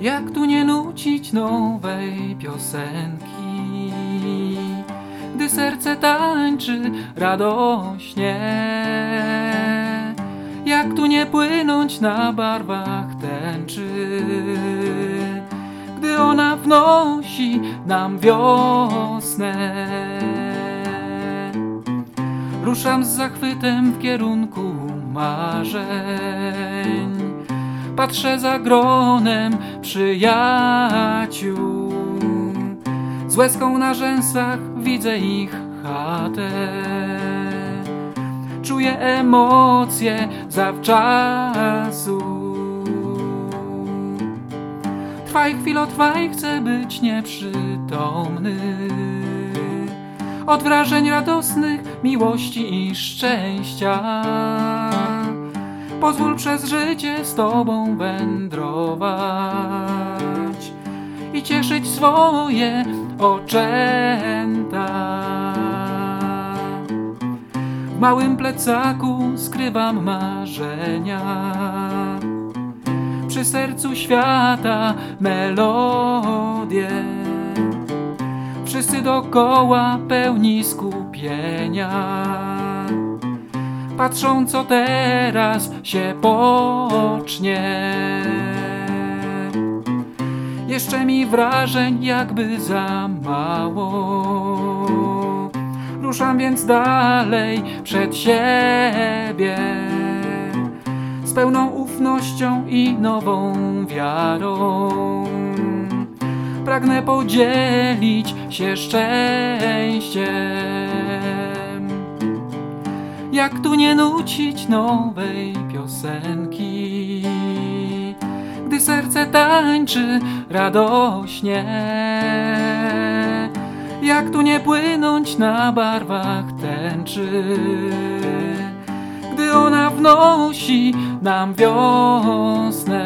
Jak tu nie nucić nowej piosenki, gdy serce tańczy radośnie? Jak tu nie płynąć na barwach tęczy, gdy ona wnosi nam wiosnę? Ruszam z zachwytem w kierunku marzeń patrzę za gronem przyjaciół. Z łezką na rzęsach widzę ich chatę. Czuję emocje zawczasu. Trwaj chwilo, trwaj, chcę być nieprzytomny. Od wrażeń radosnych, miłości i szczęścia Pozwól przez życie z Tobą wędrować i cieszyć swoje oczęta. W małym plecaku skrywam marzenia, przy sercu świata melodie. Wszyscy dokoła pełni skupienia patrzą co teraz się pocznie. Jeszcze mi wrażeń jakby za mało. Ruszam więc dalej przed siebie z pełną ufnością i nową wiarą. Pragnę podzielić się szczęściem. Jak tu nie nucić nowej piosenki, gdy serce tańczy radośnie? Jak tu nie płynąć na barwach tęczy, gdy ona wnosi nam wiosnę?